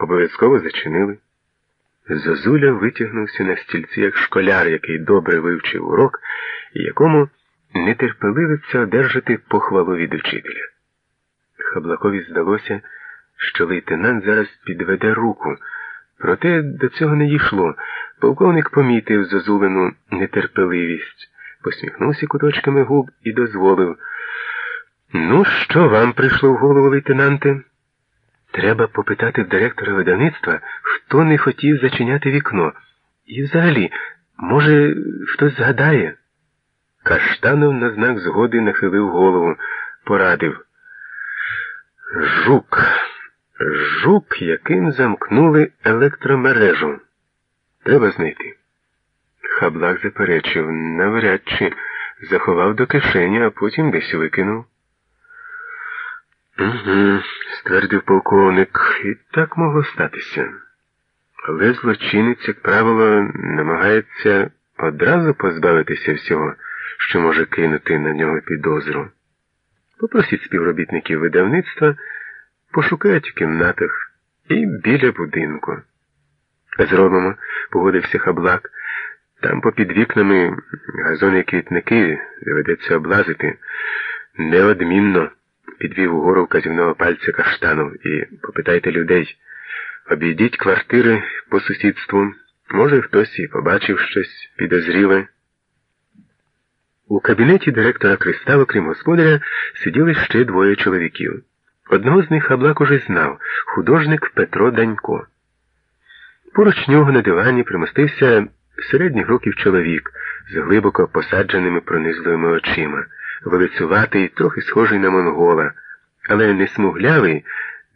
обов'язково зачинили. Зозуля витягнувся на стільці як школяр, який добре вивчив урок і якому не терпеливиться одержати похвалу від учителя. Хаблакові здалося, що лейтенант зараз підведе руку, проте до цього не дійшло. Полковник помітив зозулену нетерпеливість, посміхнувся куточками губ і дозволив. Ну, що вам прийшло в голову, лейтенанте? Треба попитати в директора видавництва, хто не хотів зачиняти вікно. І взагалі, може, хтось згадає? Каштанов на знак згоди нахилив голову, порадив. Жук. Жук, яким замкнули електромережу. Треба знайти. Хаблак заперечив, навряд чи заховав до кишені, а потім десь викинув. Угу, ствердив полковник, і так могло статися. Але злочинець, як правило, намагається одразу позбавитися всього, що може кинути на нього підозру. Попросіть співробітників видавництва, пошукають в кімнатах і біля будинку. Зробимо, погодився хаблак. Там попід вікнами газони квітники доведеться облазити неодмінно підвів угору вказівного пальця каштанов і попитайте людей. Обійдіть квартири по сусідству. Може, хтось і побачив щось підозріле. У кабінеті директора Кристала, крім господаря, сиділи ще двоє чоловіків. Одного з них Хаблак уже знав художник Петро Данько. Поруч нього на дивані примостився середніх років чоловік з глибоко посадженими пронизливими очима велицюватий, трохи схожий на монгола, але не смуглявий,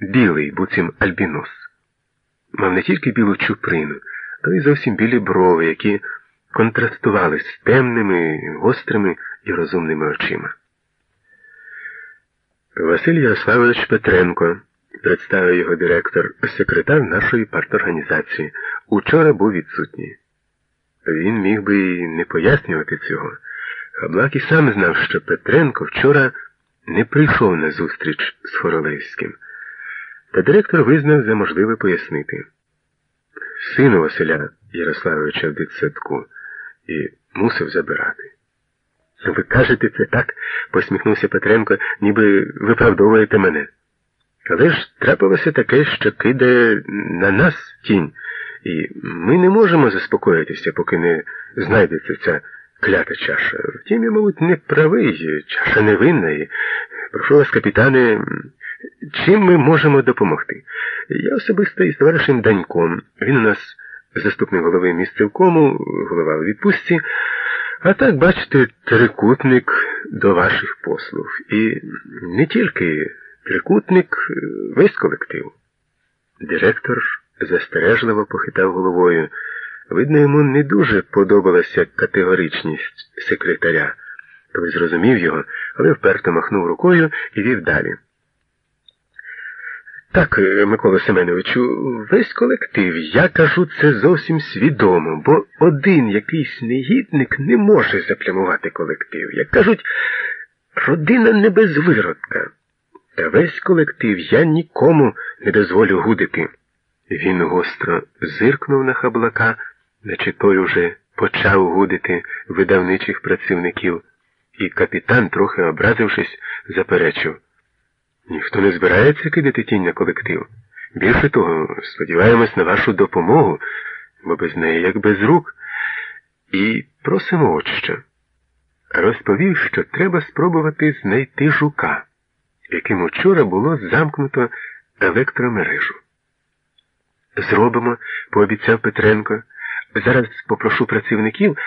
білий, буцім альбінос. Мав не тільки білу чуприну, але й зовсім білі брови, які контрастували з темними, гострими і розумними очима. Василь Ярославович Петренко, представив його директор, секретар нашої парторганізації, учора був відсутній. Він міг би і не пояснювати цього. Хаблак і сам знав, що Петренко вчора не прийшов на зустріч з Хоролевським, та директор визнав за можливе пояснити. Сину Василя Ярославовича в дитсадку і мусив забирати. Ви кажете це так, посміхнувся Петренко, ніби виправдовуєте мене. Але ж трапилося таке, що кидає на нас тінь, і ми не можемо заспокоїтися, поки не знайдеться ця клята чаша. Втім, я, мабуть, не правий, чаша невинна. Прошу вас, капітане, чим ми можемо допомогти? Я особисто із товаришем Даньком. Він у нас заступник голови місцевкому, голова у відпустці. А так, бачите, трикутник до ваших послуг. І не тільки трикутник, весь колектив. Директор застережливо похитав головою. Видно, йому не дуже подобалася категоричність секретаря. Той зрозумів його, але вперто махнув рукою і вів далі. Так, Микола Семеновичу, весь колектив, я кажу це зовсім свідомо, бо один якийсь негідник не може заплямувати колектив. Як кажуть, родина не без виродка. Та весь колектив я нікому не дозволю гудити. Він гостро зиркнув на хаблака наче той уже почав гудити видавничих працівників, і капітан, трохи образившись, заперечив. Ніхто не збирається кидати тінь на колектив. Більше того, сподіваємось на вашу допомогу, бо без неї як без рук. І просимо от що. Розповів, що треба спробувати знайти жука, яким учора було замкнуто електромережу. Зробимо, пообіцяв Петренко. Зараз попрошу працівників,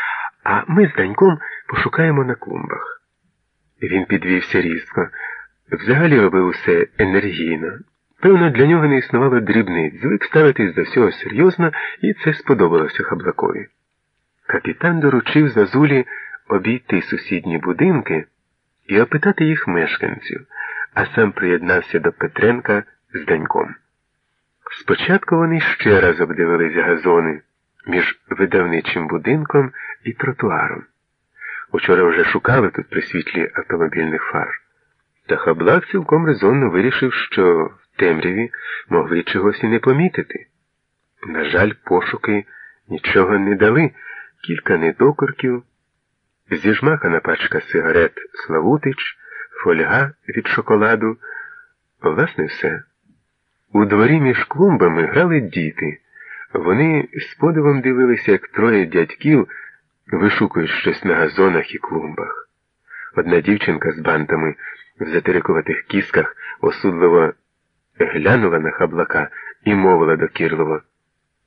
а ми з Даньком пошукаємо на клумбах. Він підвівся різко, взагалі робив усе енергійно. Певно, для нього не існувало дрібниць, звик ставитись до всього серйозно, і це сподобалося Хаблакові. Капітан доручив Зазулі обійти сусідні будинки і опитати їх мешканців, а сам приєднався до Петренка з Даньком. Спочатку вони ще раз обдивились газони між видавничим будинком і тротуаром. Учора вже шукали тут при світлі автомобільних фар. Та хаблак цілком резонно вирішив, що в темряві могли чогось і не помітити. На жаль, пошуки нічого не дали, кілька недокорків, зіжмакана пачка сигарет Славутич, фольга від шоколаду. Власне, все. У дворі між клумбами грали діти. Вони з подивом дивилися, як троє дядьків вишукують щось на газонах і клумбах. Одна дівчинка з бантами в затерикуватих кісках осудливо глянула на хаблака і мовила докірливо.